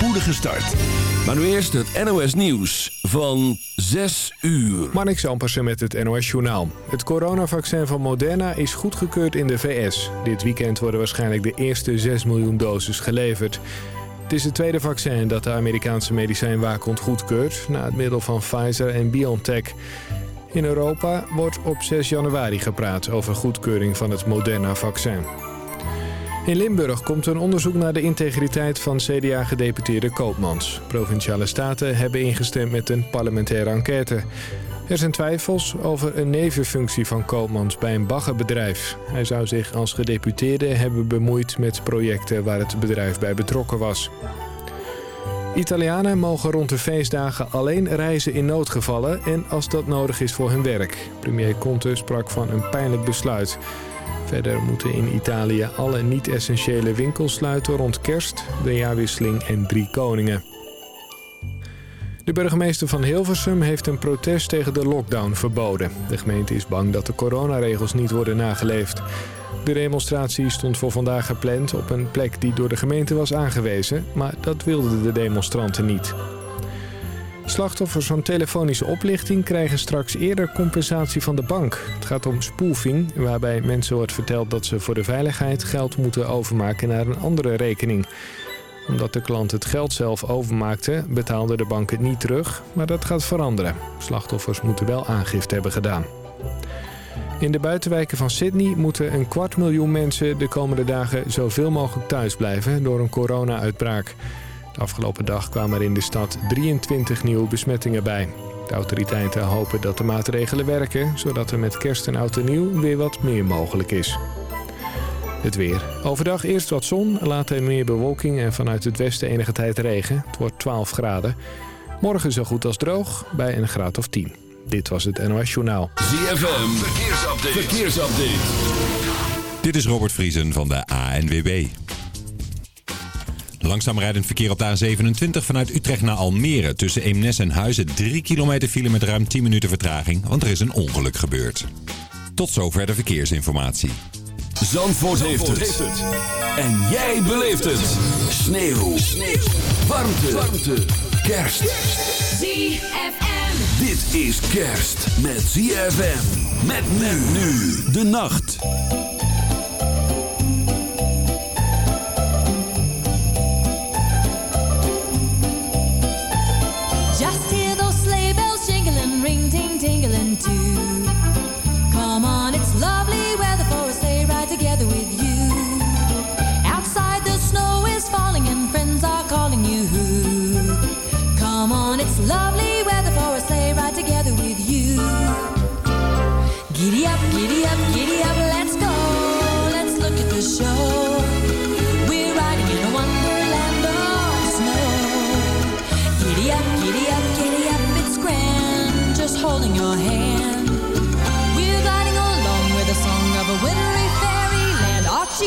spoedige start. Maar nu eerst het NOS Nieuws van 6 uur. Marnix Ampersen met het NOS Journaal. Het coronavaccin van Moderna is goedgekeurd in de VS. Dit weekend worden waarschijnlijk de eerste 6 miljoen doses geleverd. Het is het tweede vaccin dat de Amerikaanse medicijnwaakhond goedkeurt... na het middel van Pfizer en BioNTech. In Europa wordt op 6 januari gepraat over goedkeuring van het Moderna-vaccin. In Limburg komt een onderzoek naar de integriteit van CDA-gedeputeerde Koopmans. Provinciale staten hebben ingestemd met een parlementaire enquête. Er zijn twijfels over een nevenfunctie van Koopmans bij een baggerbedrijf. Hij zou zich als gedeputeerde hebben bemoeid met projecten waar het bedrijf bij betrokken was. Italianen mogen rond de feestdagen alleen reizen in noodgevallen en als dat nodig is voor hun werk. Premier Conte sprak van een pijnlijk besluit. Verder moeten in Italië alle niet-essentiële winkels sluiten rond kerst, de jaarwisseling en drie koningen. De burgemeester van Hilversum heeft een protest tegen de lockdown verboden. De gemeente is bang dat de coronaregels niet worden nageleefd. De demonstratie stond voor vandaag gepland op een plek die door de gemeente was aangewezen... maar dat wilden de demonstranten niet. Slachtoffers van telefonische oplichting krijgen straks eerder compensatie van de bank. Het gaat om spoofing, waarbij mensen wordt verteld dat ze voor de veiligheid geld moeten overmaken naar een andere rekening. Omdat de klant het geld zelf overmaakte, betaalde de bank het niet terug, maar dat gaat veranderen. Slachtoffers moeten wel aangifte hebben gedaan. In de buitenwijken van Sydney moeten een kwart miljoen mensen de komende dagen zoveel mogelijk thuis blijven door een corona-uitbraak. De afgelopen dag kwamen er in de stad 23 nieuwe besmettingen bij. De autoriteiten hopen dat de maatregelen werken, zodat er met kerst en oud en nieuw weer wat meer mogelijk is. Het weer. Overdag eerst wat zon, later meer bewolking en vanuit het westen enige tijd regen. Het wordt 12 graden. Morgen zo goed als droog, bij een graad of 10. Dit was het NOS Journaal. ZFM, verkeersupdate. verkeersupdate. Dit is Robert Vriesen van de ANWB. Langzaam rijdend verkeer op de A27 vanuit Utrecht naar Almere. Tussen Eemnes en Huizen 3 kilometer file met ruim 10 minuten vertraging, want er is een ongeluk gebeurd. Tot zover de verkeersinformatie. Zandvoort, heeft, het. En jij beleeft het. Sneeuw. Sneeuw. Warmte. Warmte. Kerst. ZFM. Dit is kerst met ZFM. Met men nu. De nacht. Lovely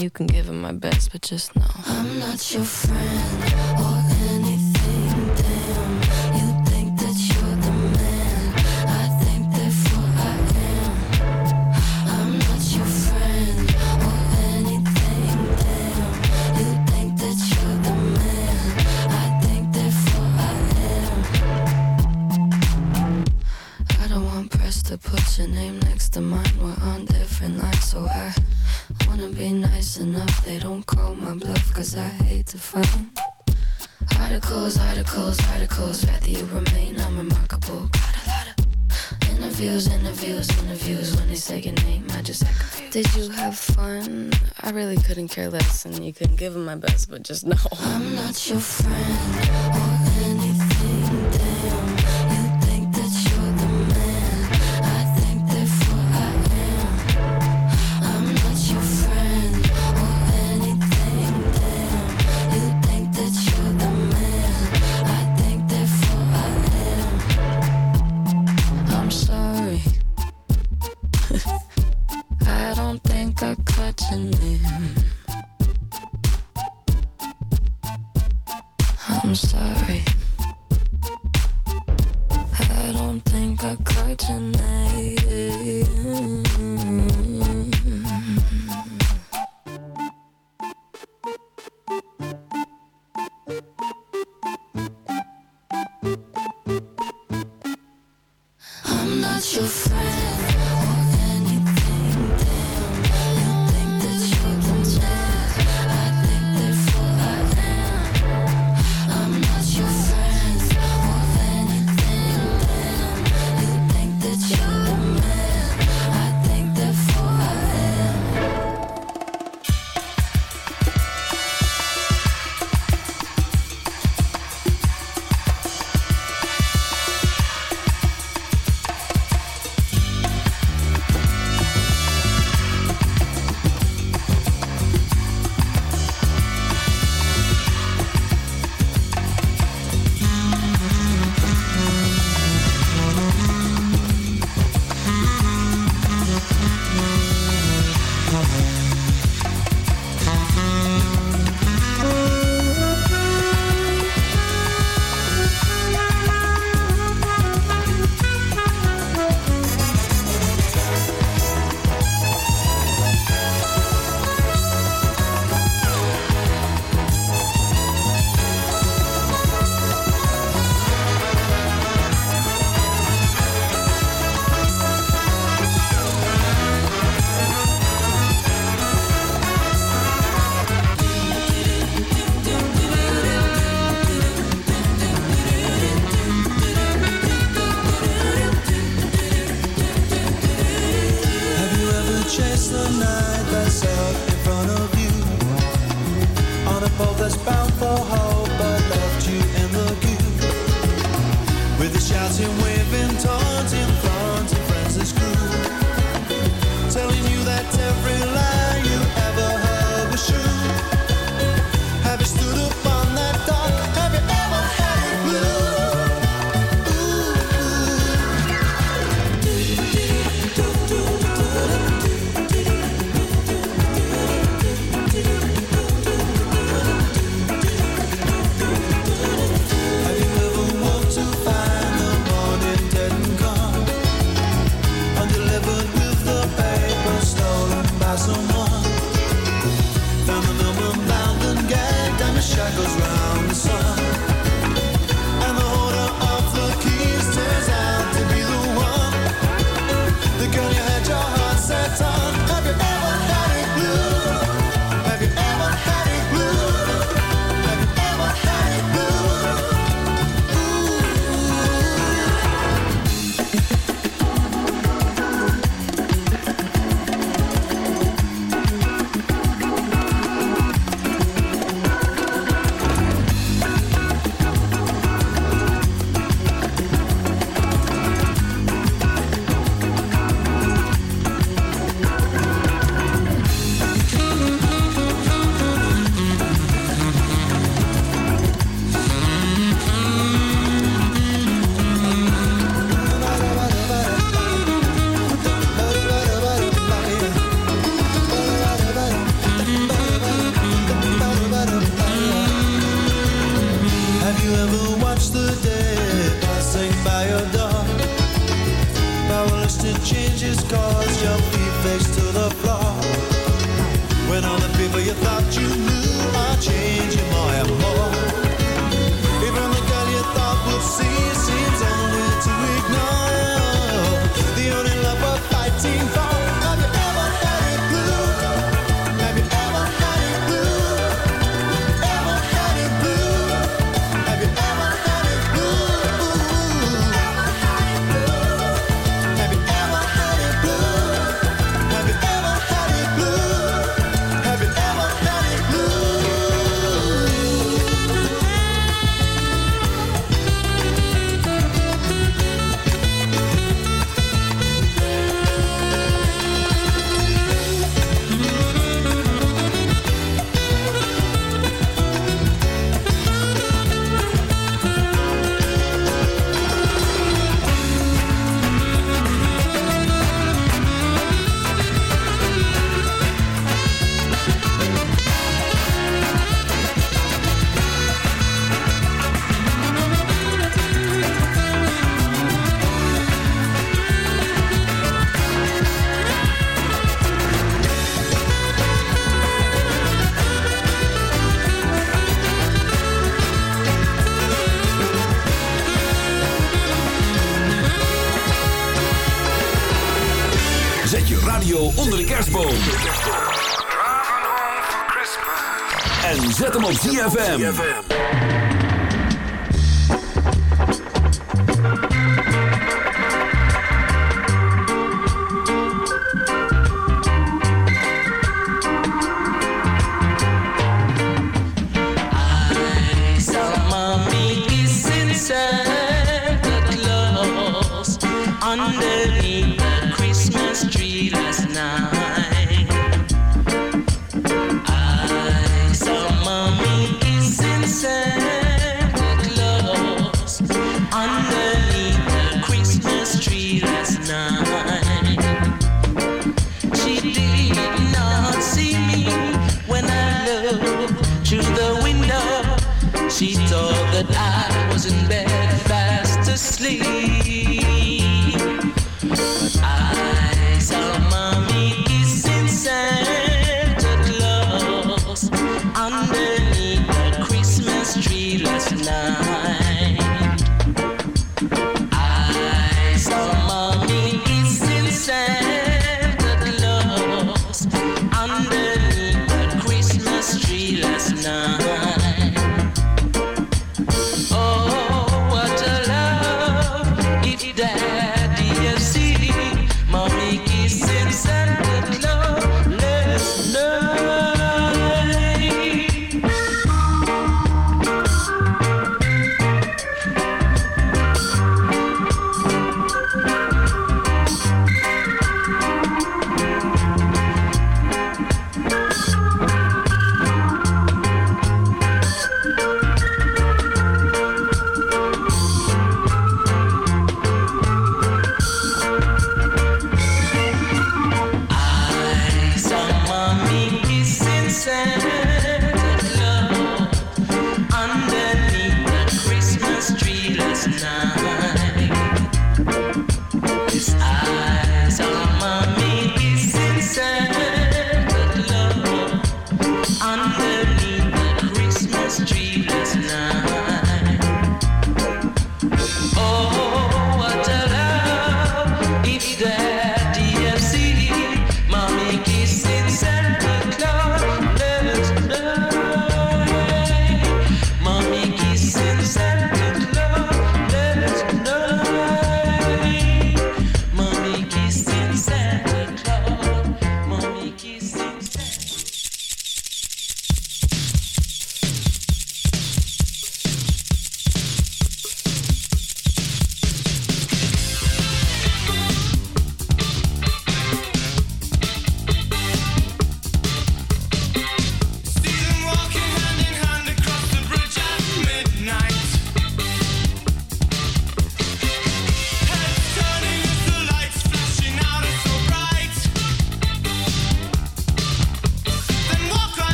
you can give him my best, but just know I'm not your friend or anything. Damn, you think that you're the man. I think therefore I am. I'm not your friend or anything. Damn, you think that you're the man. I think therefore I am. I don't want press to put your name next to mine. We're on different lines, so I wanna be nice enough, they don't call my bluff, cause I hate to find Articles, articles, articles, rather you remain unremarkable. Got a lot of interviews, interviews, interviews. When they say your name, I just act. Did you have fun? I really couldn't care less, and you couldn't give them my best, but just know. I'm not your friend.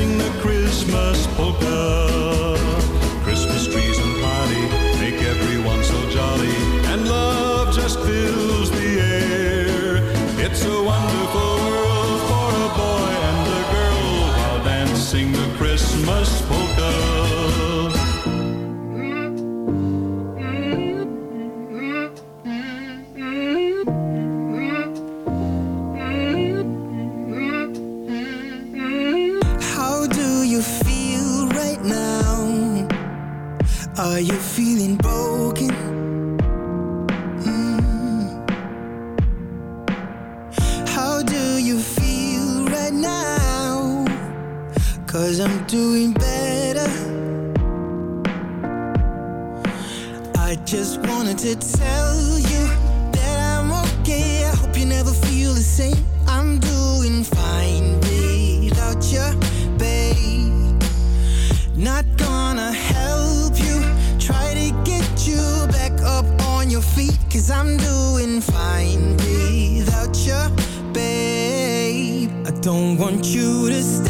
sing the Christmas feeling broken. Mm. How do you feel right now? Cause I'm doing better. I just wanted to tell you that I'm okay. I hope you never feel the same. I'm doing fine I'm doing fine without you, babe. I don't want you to stay.